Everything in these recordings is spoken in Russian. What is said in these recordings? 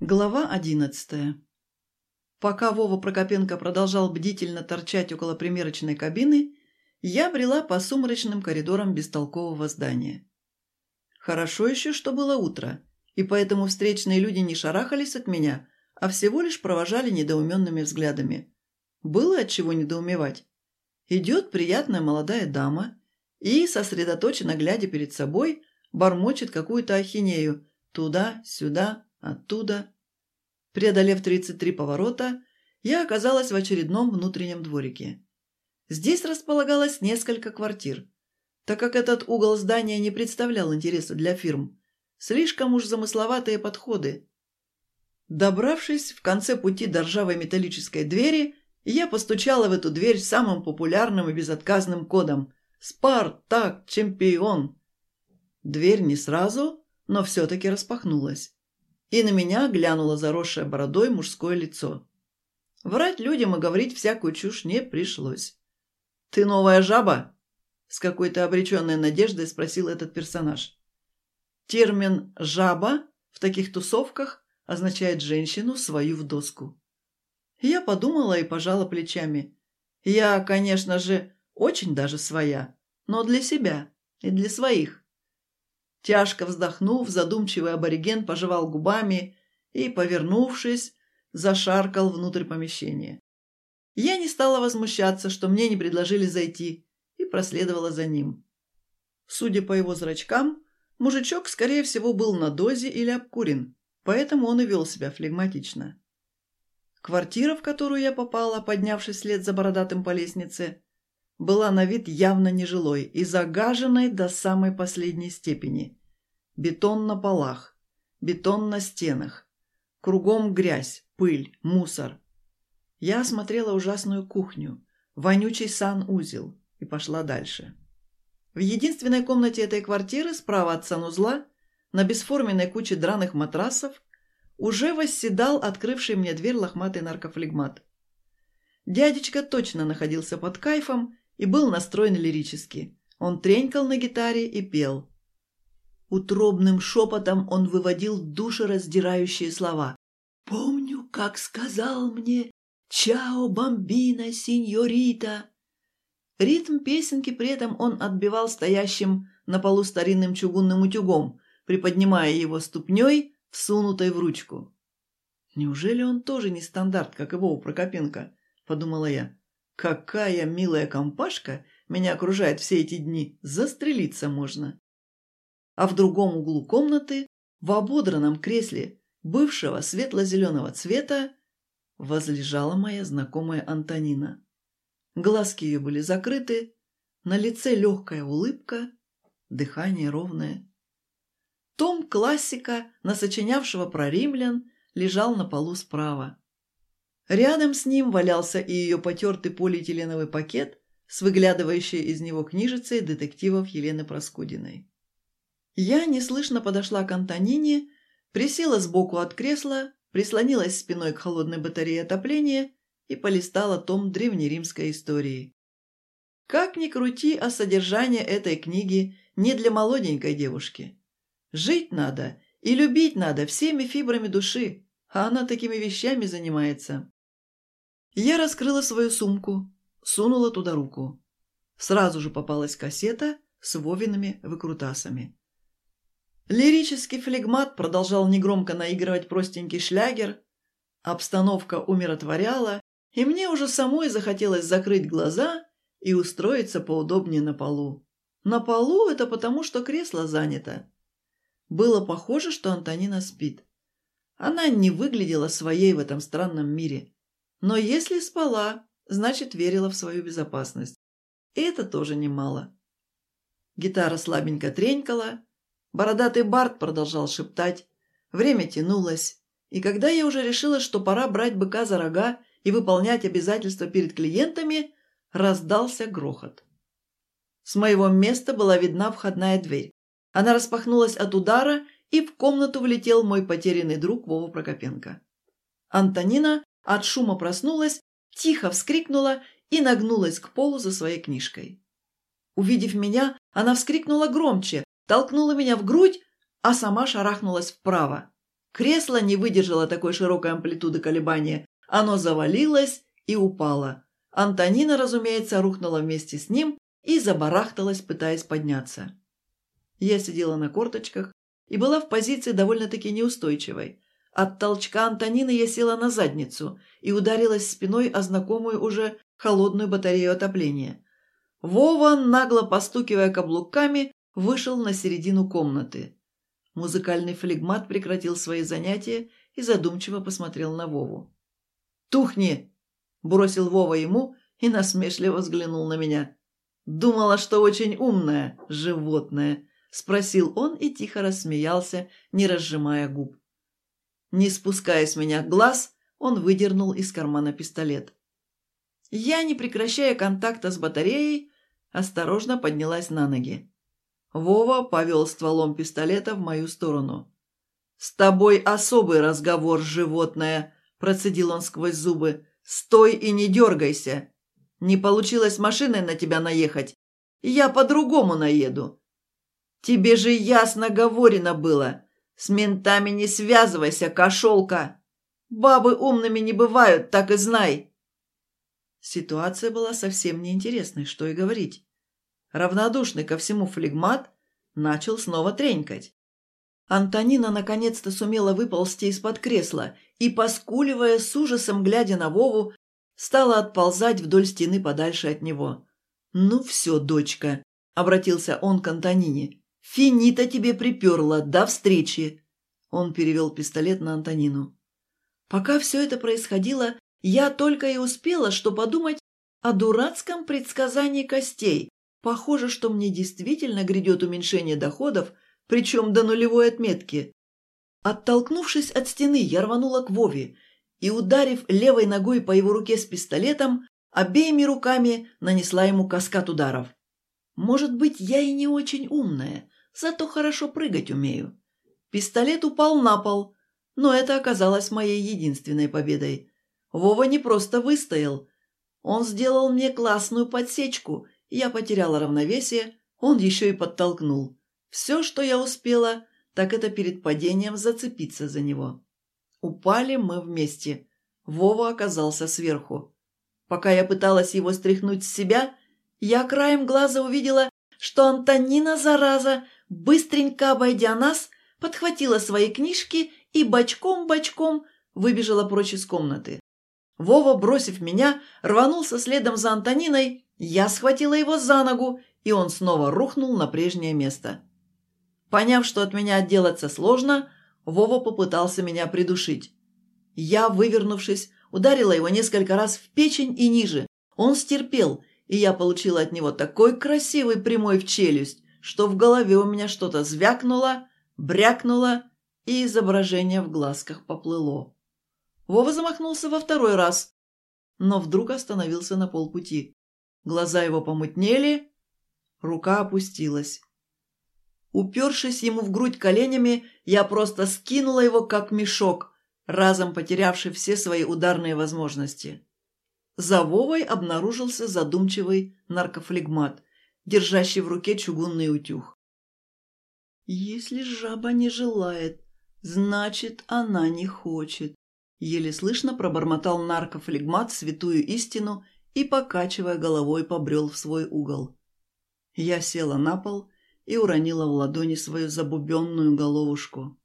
Глава одиннадцатая. Пока Вова Прокопенко продолжал бдительно торчать около примерочной кабины, я брела по сумрачным коридорам бестолкового здания. Хорошо еще, что было утро, и поэтому встречные люди не шарахались от меня, а всего лишь провожали недоуменными взглядами. Было от чего недоумевать. Идет приятная молодая дама и, сосредоточенно глядя перед собой, бормочет какую-то ахинею туда-сюда, Оттуда, преодолев 33 поворота, я оказалась в очередном внутреннем дворике. Здесь располагалось несколько квартир, так как этот угол здания не представлял интереса для фирм. Слишком уж замысловатые подходы. Добравшись в конце пути до ржавой металлической двери, я постучала в эту дверь самым популярным и безотказным кодом «Спартак, чемпион!». Дверь не сразу, но все-таки распахнулась и на меня глянуло заросшее бородой мужское лицо. Врать людям и говорить всякую чушь не пришлось. «Ты новая жаба?» — с какой-то обреченной надеждой спросил этот персонаж. Термин «жаба» в таких тусовках означает женщину, свою в доску. Я подумала и пожала плечами. Я, конечно же, очень даже своя, но для себя и для своих. Тяжко вздохнув, задумчивый абориген пожевал губами и, повернувшись, зашаркал внутрь помещения. Я не стала возмущаться, что мне не предложили зайти, и проследовала за ним. Судя по его зрачкам, мужичок, скорее всего, был на дозе или обкурен, поэтому он и вел себя флегматично. Квартира, в которую я попала, поднявшись вслед за бородатым по лестнице, была на вид явно нежилой и загаженной до самой последней степени. Бетон на полах, бетон на стенах, кругом грязь, пыль, мусор. Я осмотрела ужасную кухню, вонючий санузел и пошла дальше. В единственной комнате этой квартиры, справа от санузла, на бесформенной куче драных матрасов, уже восседал открывший мне дверь лохматый наркофлегмат. Дядечка точно находился под кайфом и был настроен лирически. Он тренькал на гитаре и пел. Утробным шепотом он выводил душераздирающие слова. «Помню, как сказал мне «Чао, бомбина, сеньорита!» Ритм песенки при этом он отбивал стоящим на полу старинным чугунным утюгом, приподнимая его ступней, всунутой в ручку. «Неужели он тоже не стандарт, как его у Прокопенко?» – подумала я. Какая милая компашка меня окружает все эти дни, застрелиться можно. А в другом углу комнаты, в ободранном кресле бывшего светло-зеленого цвета, возлежала моя знакомая Антонина. Глазки ее были закрыты, на лице легкая улыбка, дыхание ровное. Том классика, насочинявшего про римлян, лежал на полу справа. Рядом с ним валялся и ее потертый полиэтиленовый пакет с выглядывающей из него книжицей детективов Елены Проскудиной. Я неслышно подошла к Антонине, присела сбоку от кресла, прислонилась спиной к холодной батарее отопления и полистала том древнеримской истории. Как ни крути, а содержание этой книги не для молоденькой девушки. Жить надо и любить надо всеми фибрами души, а она такими вещами занимается. Я раскрыла свою сумку, сунула туда руку. Сразу же попалась кассета с Вовиными выкрутасами. Лирический флегмат продолжал негромко наигрывать простенький шлягер. Обстановка умиротворяла, и мне уже самой захотелось закрыть глаза и устроиться поудобнее на полу. На полу это потому, что кресло занято. Было похоже, что Антонина спит. Она не выглядела своей в этом странном мире. Но если спала, значит, верила в свою безопасность. И это тоже немало. Гитара слабенько тренькала, бородатый Барт продолжал шептать, время тянулось, и когда я уже решила, что пора брать быка за рога и выполнять обязательства перед клиентами, раздался грохот. С моего места была видна входная дверь. Она распахнулась от удара, и в комнату влетел мой потерянный друг Вова Прокопенко. Антонина от шума проснулась, тихо вскрикнула и нагнулась к полу за своей книжкой. Увидев меня, она вскрикнула громче, толкнула меня в грудь, а сама шарахнулась вправо. Кресло не выдержало такой широкой амплитуды колебания. Оно завалилось и упало. Антонина, разумеется, рухнула вместе с ним и забарахталась, пытаясь подняться. Я сидела на корточках и была в позиции довольно-таки неустойчивой. От толчка Антонины я села на задницу и ударилась спиной о знакомую уже холодную батарею отопления. Вова, нагло постукивая каблуками, вышел на середину комнаты. Музыкальный флегмат прекратил свои занятия и задумчиво посмотрел на Вову. «Тухни!» – бросил Вова ему и насмешливо взглянул на меня. «Думала, что очень умная, животное», – спросил он и тихо рассмеялся, не разжимая губ. Не спуская с меня глаз, он выдернул из кармана пистолет. Я, не прекращая контакта с батареей, осторожно поднялась на ноги. Вова повел стволом пистолета в мою сторону. «С тобой особый разговор, животное!» – процедил он сквозь зубы. «Стой и не дергайся! Не получилось машиной на тебя наехать. Я по-другому наеду. Тебе же ясно говорено было. С ментами не связывайся, кошелка. Бабы умными не бывают, так и знай». Ситуация была совсем неинтересной, что и говорить равнодушный ко всему флегмат, начал снова тренькать. Антонина наконец-то сумела выползти из-под кресла и, поскуливая с ужасом, глядя на Вову, стала отползать вдоль стены подальше от него. «Ну все, дочка», — обратился он к Антонине, — «финита тебе приперла, до встречи». Он перевел пистолет на Антонину. Пока все это происходило, я только и успела, что подумать о дурацком предсказании костей, Похоже, что мне действительно грядет уменьшение доходов, причем до нулевой отметки. Оттолкнувшись от стены, я рванула к Вове и, ударив левой ногой по его руке с пистолетом, обеими руками нанесла ему каскад ударов. Может быть, я и не очень умная, зато хорошо прыгать умею. Пистолет упал на пол, но это оказалось моей единственной победой. Вова не просто выстоял. Он сделал мне классную подсечку – я потеряла равновесие, он еще и подтолкнул. Все, что я успела, так это перед падением зацепиться за него. Упали мы вместе. Вова оказался сверху. Пока я пыталась его стряхнуть с себя, я краем глаза увидела, что Антонина, зараза, быстренько обойдя нас, подхватила свои книжки и бочком-бочком выбежала прочь из комнаты. Вова, бросив меня, рванулся следом за Антониной я схватила его за ногу, и он снова рухнул на прежнее место. Поняв, что от меня отделаться сложно, Вова попытался меня придушить. Я, вывернувшись, ударила его несколько раз в печень и ниже. Он стерпел, и я получила от него такой красивый прямой в челюсть, что в голове у меня что-то звякнуло, брякнуло, и изображение в глазках поплыло. Вова замахнулся во второй раз, но вдруг остановился на полпути. Глаза его помутнели, рука опустилась. Упершись ему в грудь коленями, я просто скинула его, как мешок, разом потерявший все свои ударные возможности. За Вовой обнаружился задумчивый наркофлегмат, держащий в руке чугунный утюг. «Если жаба не желает, значит, она не хочет», — еле слышно пробормотал наркофлегмат святую истину и, покачивая головой, побрел в свой угол. Я села на пол и уронила в ладони свою забубенную головушку.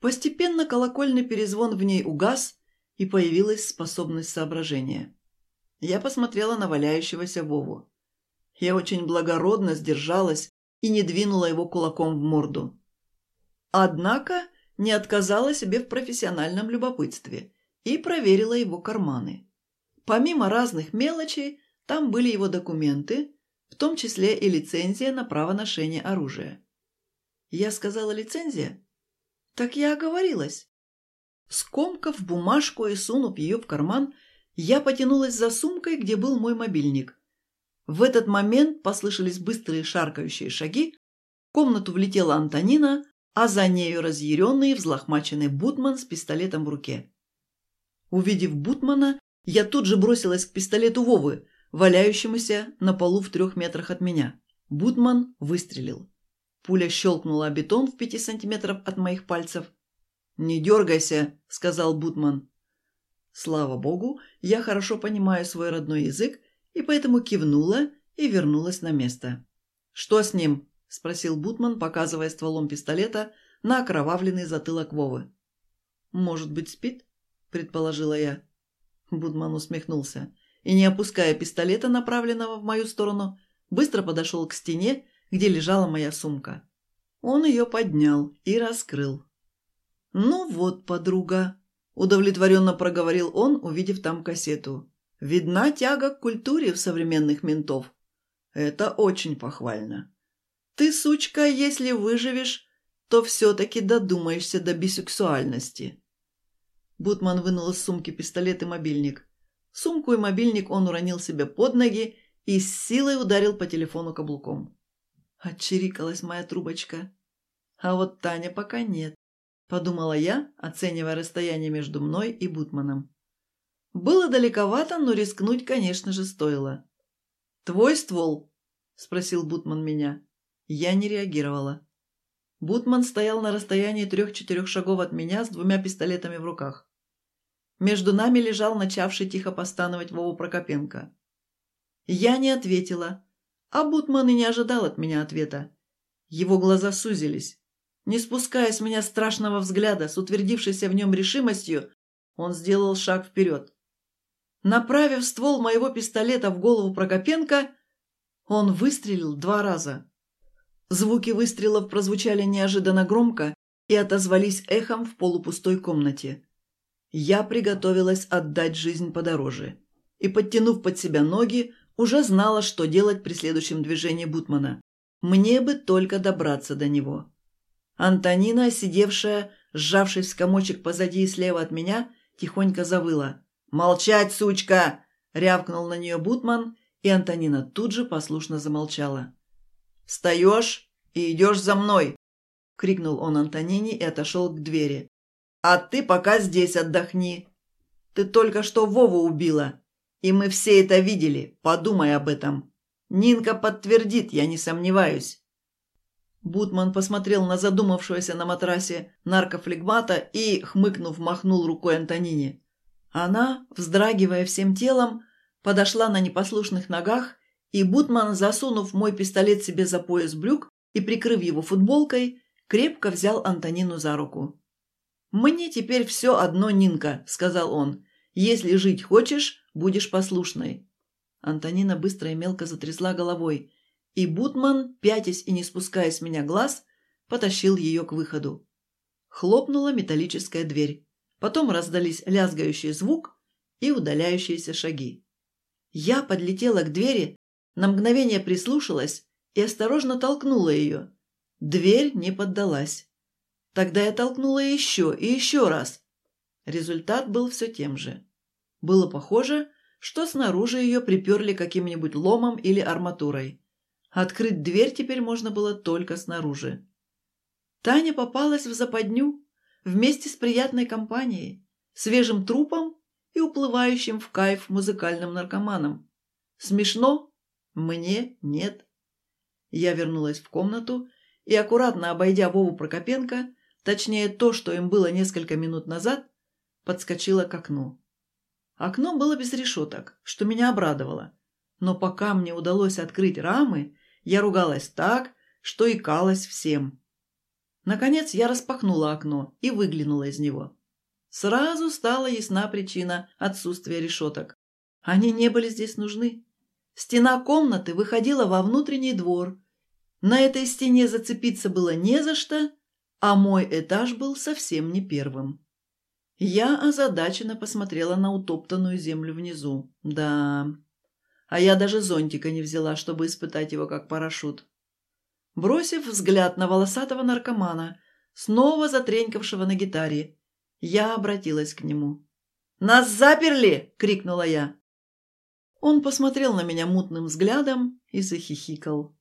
Постепенно колокольный перезвон в ней угас, и появилась способность соображения. Я посмотрела на валяющегося Вову. Я очень благородно сдержалась и не двинула его кулаком в морду. Однако не отказала себе в профессиональном любопытстве и проверила его карманы. Помимо разных мелочей, там были его документы, в том числе и лицензия на право ношения оружия. Я сказала лицензия? Так я оговорилась. Скомкав бумажку и сунув ее в карман, я потянулась за сумкой, где был мой мобильник. В этот момент послышались быстрые шаркающие шаги, в комнату влетела Антонина, а за нею разъяренный и взлохмаченный Бутман с пистолетом в руке. Увидев Бутмана, я тут же бросилась к пистолету Вовы, валяющемуся на полу в трех метрах от меня. Бутман выстрелил. Пуля щелкнула о бетон в пяти сантиметров от моих пальцев. «Не дергайся», — сказал Бутман. Слава богу, я хорошо понимаю свой родной язык, и поэтому кивнула и вернулась на место. «Что с ним?» – спросил Бутман, показывая стволом пистолета на окровавленный затылок Вовы. «Может быть, спит?» – предположила я. Бутман усмехнулся и, не опуская пистолета, направленного в мою сторону, быстро подошел к стене, где лежала моя сумка. Он ее поднял и раскрыл. «Ну вот, подруга», – удовлетворенно проговорил он, увидев там кассету. «Видна тяга к культуре в современных ментов. Это очень похвально. Ты, сучка, если выживешь, то все-таки додумаешься до бисексуальности». Бутман вынул из сумки пистолет и мобильник. Сумку и мобильник он уронил себе под ноги и с силой ударил по телефону каблуком. Отчирикалась моя трубочка. А вот Таня пока нет. – подумала я, оценивая расстояние между мной и Бутманом. Было далековато, но рискнуть, конечно же, стоило. «Твой ствол?» – спросил Бутман меня. Я не реагировала. Бутман стоял на расстоянии трех-четырех шагов от меня с двумя пистолетами в руках. Между нами лежал начавший тихо постановать Вова Прокопенко. Я не ответила, а Бутман и не ожидал от меня ответа. Его глаза сузились. Не спуская с меня страшного взгляда, с утвердившейся в нем решимостью, он сделал шаг вперед. Направив ствол моего пистолета в голову Прокопенко, он выстрелил два раза. Звуки выстрелов прозвучали неожиданно громко и отозвались эхом в полупустой комнате. Я приготовилась отдать жизнь подороже и, подтянув под себя ноги, уже знала, что делать при следующем движении Бутмана. Мне бы только добраться до него. Антонина, сидевшая, сжавшись в комочек позади и слева от меня, тихонько завыла. «Молчать, сучка!» — рявкнул на нее Бутман, и Антонина тут же послушно замолчала. «Встаешь и идешь за мной!» — крикнул он Антонине и отошел к двери. «А ты пока здесь отдохни. Ты только что Вову убила, и мы все это видели. Подумай об этом. Нинка подтвердит, я не сомневаюсь». Бутман посмотрел на задумавшегося на матрасе наркофлегмата и, хмыкнув, махнул рукой Антонине. Она, вздрагивая всем телом, подошла на непослушных ногах, и Бутман, засунув мой пистолет себе за пояс брюк и прикрыв его футболкой, крепко взял Антонину за руку. «Мне теперь все одно, Нинка», — сказал он. «Если жить хочешь, будешь послушной». Антонина быстро и мелко затрясла головой. И Бутман, пятясь и не спуская с меня глаз, потащил ее к выходу. Хлопнула металлическая дверь. Потом раздались лязгающий звук и удаляющиеся шаги. Я подлетела к двери, на мгновение прислушалась и осторожно толкнула ее. Дверь не поддалась. Тогда я толкнула еще и еще раз. Результат был все тем же. Было похоже, что снаружи ее приперли каким-нибудь ломом или арматурой. Открыть дверь теперь можно было только снаружи. Таня попалась в западню вместе с приятной компанией, свежим трупом и уплывающим в кайф музыкальным наркоманом. Смешно? Мне нет. Я вернулась в комнату и, аккуратно обойдя Вову Прокопенко, точнее то, что им было несколько минут назад, подскочила к окну. Окно было без решеток, что меня обрадовало. Но пока мне удалось открыть рамы, я ругалась так, что икалась всем. Наконец я распахнула окно и выглянула из него. Сразу стала ясна причина отсутствия решеток. Они не были здесь нужны. Стена комнаты выходила во внутренний двор. На этой стене зацепиться было не за что, а мой этаж был совсем не первым. Я озадаченно посмотрела на утоптанную землю внизу. Да, а я даже зонтика не взяла, чтобы испытать его как парашют. Бросив взгляд на волосатого наркомана, снова затренькавшего на гитаре, я обратилась к нему. «Нас заперли!» — крикнула я. Он посмотрел на меня мутным взглядом и захихикал.